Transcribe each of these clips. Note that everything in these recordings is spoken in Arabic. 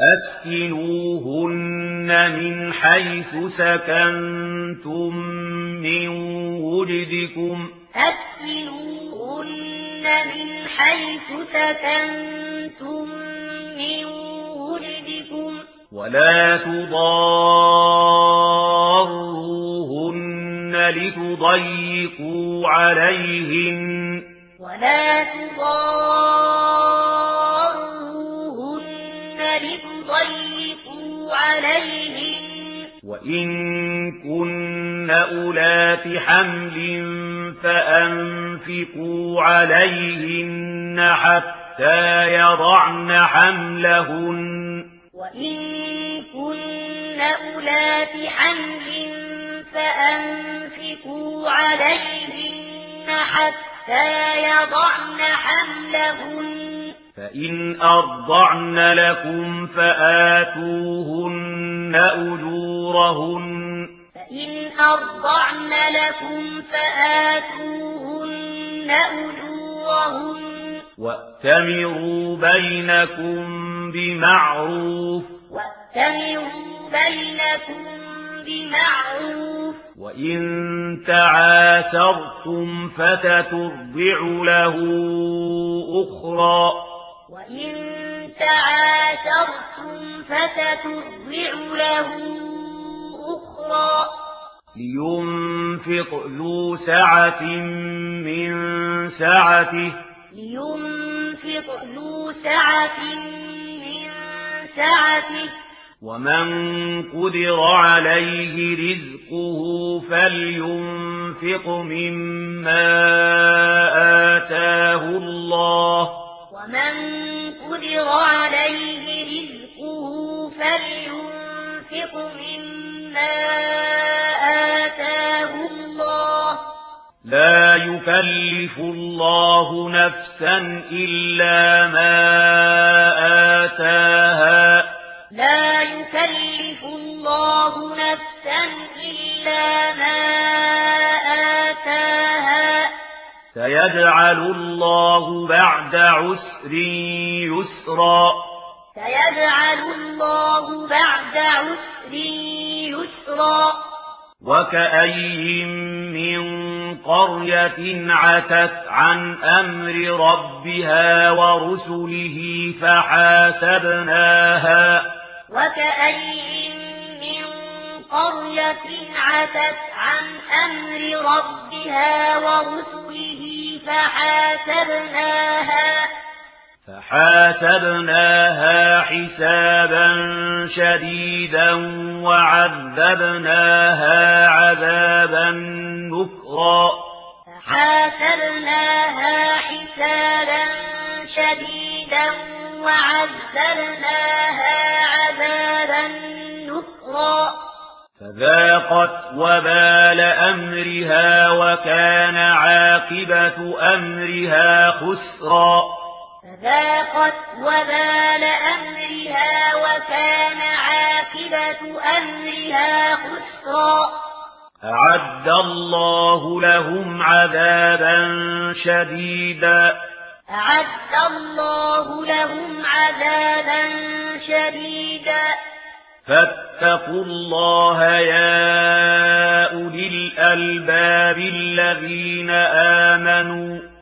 أسكنوهن من حيث سكنتم من وجدكم أسكنوهن من حيث سكنتم من وجدكم ولا تضاروهن لتضيقوا عليهن ولا تضاروهن إن كن أولاة حمل فأنفقوا عليهن حتى يضعن حملهن وإن كن أولاة حمل فأنفقوا عليهن حتى يضعن حملهن فإن أرضعن لكم فآتوهن أجورهن فإن أرضعن لكم فآتوهن أجورهن وأتمروا بينكم بمعروف وأتمروا بينكم بمعروف وإن تعاثرتم فتترضع له أخرى وإن تعاثرتم فستتبع له أخرى. لينفق ذو سعة من سعته. لينفق ذو سعة من سعته. ومن قدر عليه رزقه فلينفق مما آتاه الله. ومن قدر عليه آتَاهُ اللَّهُ. لَا يُكَلِّفُ اللَّهُ نَفْسًا إِلَّا مَا آتَاهَا. لَا يُكَلِّفُ اللَّهُ نَفْسًا إِلَّا مَا آتَاهَا. سَيَجْعَلُ اللَّهُ بَعْدَ عُسْرٍ يُسْرًا. سيجعل الله بعد عسر أخرى وكأين من قرية عتت عن أمر ربها ورسله فحاسبناها وكأين من قرية عتت عن أمر ربها ورسله فحاسبناها فحاسبناها حسابا شديدا وعذبناها عذابا نكرا. فحاسبناها حسابا شديدا وعذبناها عذابا نكرا. فذاقت وبال أمرها وكان عاقبة أمرها خسرا. فذاقت ذاقت وبال أمرها وكان عاقبة أمرها خسرا. أعد الله لهم عذابا شديدا. أعد الله لهم عذابا شديدا. فاتقوا الله يا أولي الألباب الذين آمنوا.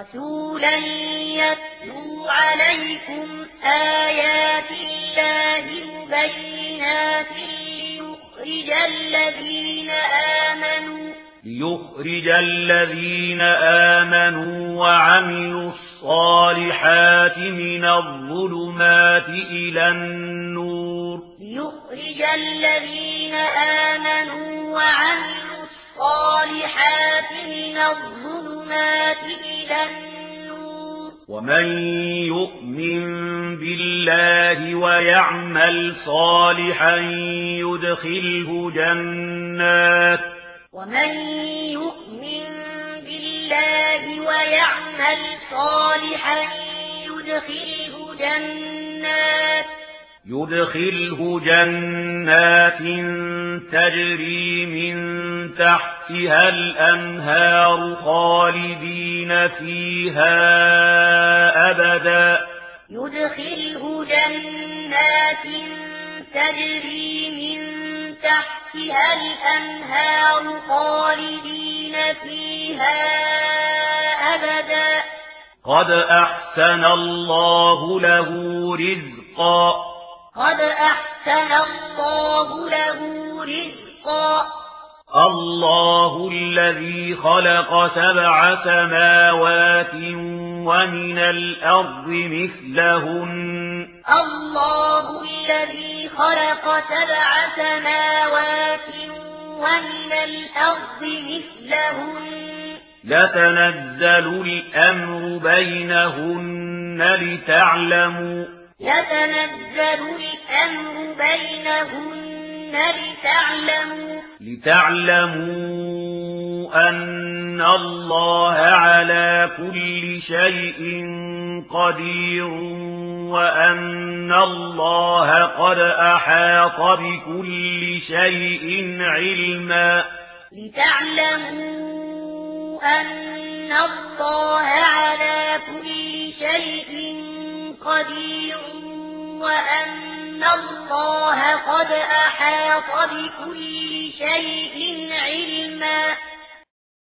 رسولا يتلو عليكم آيات الله مبينات ليخرج الذين آمنوا ليخرج الذين آمنوا وعملوا الصالحات من الظلمات إلى النور ليخرج الذين آمنوا وعملوا الصالحات من الظلمات إلى النور. ومن يؤمن بالله ويعمل صالحا يدخله جنات. ومن يؤمن بالله ويعمل صالحا يدخله جنات. يدخله جنات تجري من تحتها الأنهار خالدين فيها أبدا. يدخله جنات تجري من تحتها الأنهار خالدين فيها أبدا. قد أحسن الله له رزقا. قد أحسن الله له رزقا. الله الذي خلق سبع سماوات ومن الأرض مثلهن. الله الذي خلق سبع سماوات ومن الأرض مثلهن. لتنزل الأمر بينهن لتعلموا يتنزل الأمر بينهن لتعلموا لتعلموا أن الله على كل شيء قدير وأن الله قد أحاط بكل شيء علما لتعلموا أن الله إن الله قد أحاط بكل شيء علما